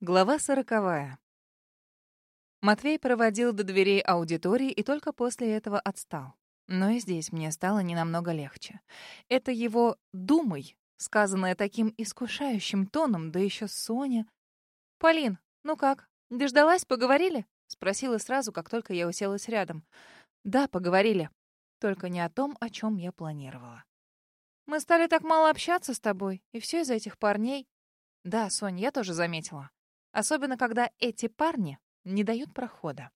Глава сороковая. Матвей проводил до дверей аудитории и только после этого отстал. Но и здесь мне стало ненамного легче. Это его «думай», сказанное таким искушающим тоном, да еще Соня. «Полин, ну как, дождалась, поговорили?» — спросила сразу, как только я уселась рядом. «Да, поговорили. Только не о том, о чем я планировала». «Мы стали так мало общаться с тобой, и все из-за этих парней». «Да, Сонь, я тоже заметила. Особенно, когда эти парни не дают прохода.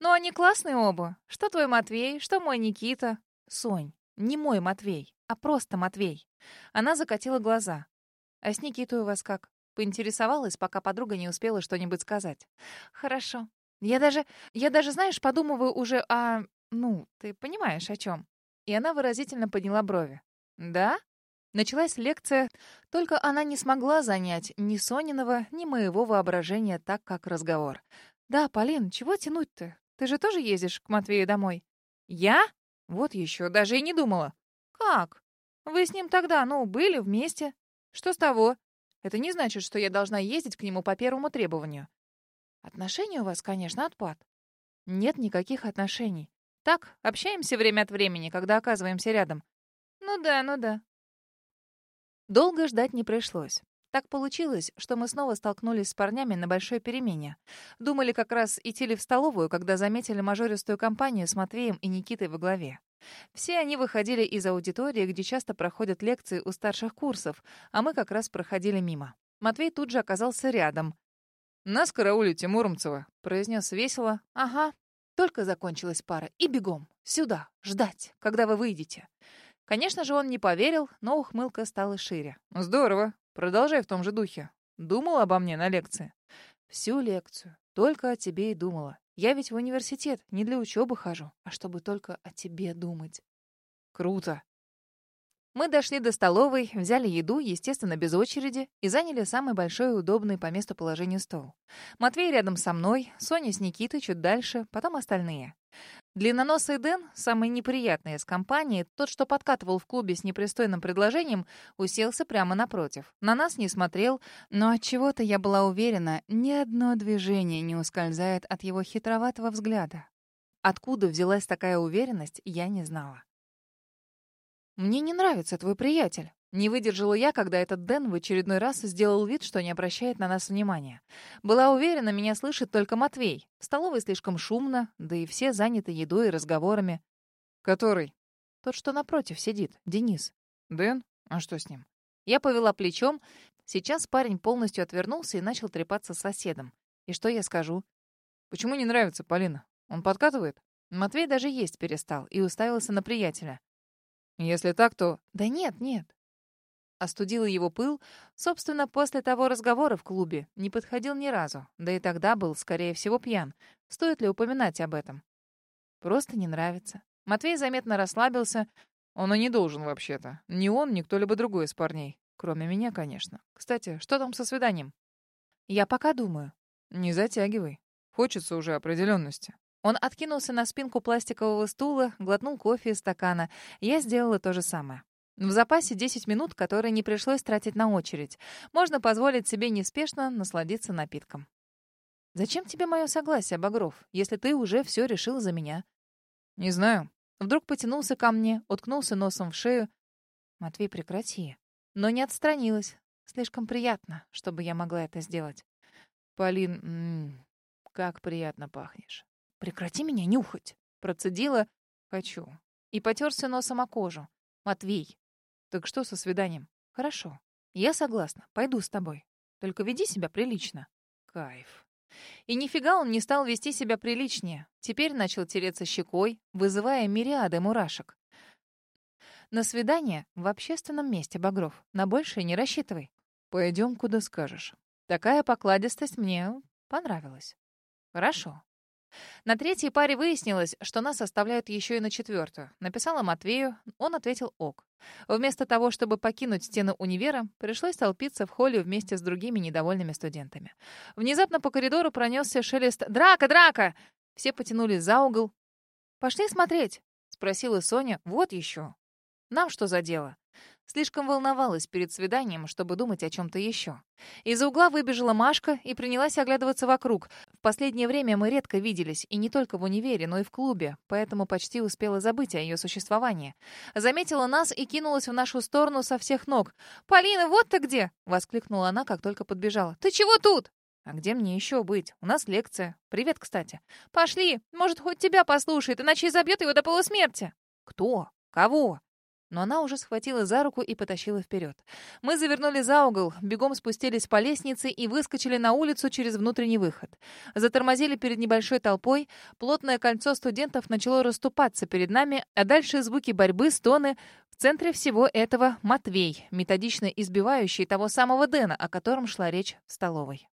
«Ну, они классные оба. Что твой Матвей, что мой Никита?» «Сонь, не мой Матвей, а просто Матвей». Она закатила глаза. «А с Никитой у вас как?» Поинтересовалась, пока подруга не успела что-нибудь сказать. «Хорошо. Я даже, я даже, знаешь, подумываю уже о... Ну, ты понимаешь, о чем?» И она выразительно подняла брови. «Да?» Началась лекция, только она не смогла занять ни Сониного, ни моего воображения так, как разговор. «Да, Полин, чего тянуть-то? Ты же тоже ездишь к Матвею домой?» «Я? Вот еще, даже и не думала». «Как? Вы с ним тогда, ну, были вместе. Что с того? Это не значит, что я должна ездить к нему по первому требованию». «Отношения у вас, конечно, отпад». «Нет никаких отношений. Так, общаемся время от времени, когда оказываемся рядом». «Ну да, ну да. Долго ждать не пришлось. Так получилось, что мы снова столкнулись с парнями на большой перемене. Думали как раз идти ли в столовую, когда заметили мажористую компанию с Матвеем и Никитой во главе. Все они выходили из аудитории, где часто проходят лекции у старших курсов, а мы как раз проходили мимо. Матвей тут же оказался рядом. «Нас караулите, Муромцева», — произнес весело. «Ага, только закончилась пара. И бегом. Сюда. Ждать, когда вы выйдете». Конечно же, он не поверил, но ухмылка стала шире. «Здорово. Продолжай в том же духе. Думала обо мне на лекции?» «Всю лекцию. Только о тебе и думала. Я ведь в университет не для учебы хожу, а чтобы только о тебе думать». «Круто. Мы дошли до столовой, взяли еду, естественно, без очереди, и заняли самый большой и удобный по месту положения стол. Матвей рядом со мной, Соня с Никитой чуть дальше, потом остальные. Длинноносый Дэн, самый неприятный из компании, тот, что подкатывал в клубе с непристойным предложением, уселся прямо напротив. На нас не смотрел, но от чего то я была уверена, ни одно движение не ускользает от его хитроватого взгляда. Откуда взялась такая уверенность, я не знала. «Мне не нравится твой приятель». Не выдержала я, когда этот Дэн в очередной раз сделал вид, что не обращает на нас внимания. Была уверена, меня слышит только Матвей. В столовой слишком шумно, да и все заняты едой и разговорами. «Который?» «Тот, что напротив сидит, Денис». «Дэн? А что с ним?» Я повела плечом. Сейчас парень полностью отвернулся и начал трепаться с соседом. И что я скажу? «Почему не нравится, Полина? Он подкатывает?» Матвей даже есть перестал и уставился на приятеля. Если так, то... Да нет, нет. Остудила его пыл, собственно, после того разговора в клубе. Не подходил ни разу. Да и тогда был, скорее всего, пьян. Стоит ли упоминать об этом? Просто не нравится. Матвей заметно расслабился. Он и не должен, вообще-то. Ни он, ни кто-либо другой из парней. Кроме меня, конечно. Кстати, что там со свиданием? Я пока думаю. Не затягивай. Хочется уже определенности. Он откинулся на спинку пластикового стула, глотнул кофе из стакана. Я сделала то же самое. В запасе 10 минут, которые не пришлось тратить на очередь. Можно позволить себе неспешно насладиться напитком. «Зачем тебе мое согласие, Багров, если ты уже все решил за меня?» «Не знаю». Вдруг потянулся ко мне, уткнулся носом в шею. «Матвей, прекрати». Но не отстранилась. Слишком приятно, чтобы я могла это сделать. «Полин, м -м, как приятно пахнешь». «Прекрати меня нюхать!» Процедила «хочу» и потерся носом о кожу. «Матвей!» «Так что со свиданием?» «Хорошо. Я согласна. Пойду с тобой. Только веди себя прилично». Кайф. И нифига он не стал вести себя приличнее. Теперь начал тереться щекой, вызывая мириады мурашек. На свидание в общественном месте, Багров. На большее не рассчитывай. Пойдем, куда скажешь. Такая покладистость мне понравилась. Хорошо. На третьей паре выяснилось, что нас оставляют еще и на четвертую. Написала Матвею, он ответил «ок». Вместо того, чтобы покинуть стены универа, пришлось толпиться в холле вместе с другими недовольными студентами. Внезапно по коридору пронесся шелест «Драка! Драка!» Все потянулись за угол. «Пошли смотреть?» — спросила Соня. «Вот еще». «Нам что за дело?» Слишком волновалась перед свиданием, чтобы думать о чем-то еще. Из-за угла выбежала Машка и принялась оглядываться вокруг. В последнее время мы редко виделись, и не только в универе, но и в клубе, поэтому почти успела забыть о ее существовании. Заметила нас и кинулась в нашу сторону со всех ног. «Полина, вот ты где!» — воскликнула она, как только подбежала. «Ты чего тут?» «А где мне еще быть? У нас лекция. Привет, кстати». «Пошли! Может, хоть тебя послушает, иначе забьет его до полусмерти». «Кто? Кого?» Но она уже схватила за руку и потащила вперед. Мы завернули за угол, бегом спустились по лестнице и выскочили на улицу через внутренний выход. Затормозили перед небольшой толпой, плотное кольцо студентов начало расступаться перед нами, а дальше звуки борьбы, стоны. В центре всего этого Матвей, методично избивающий того самого Дэна, о котором шла речь в столовой.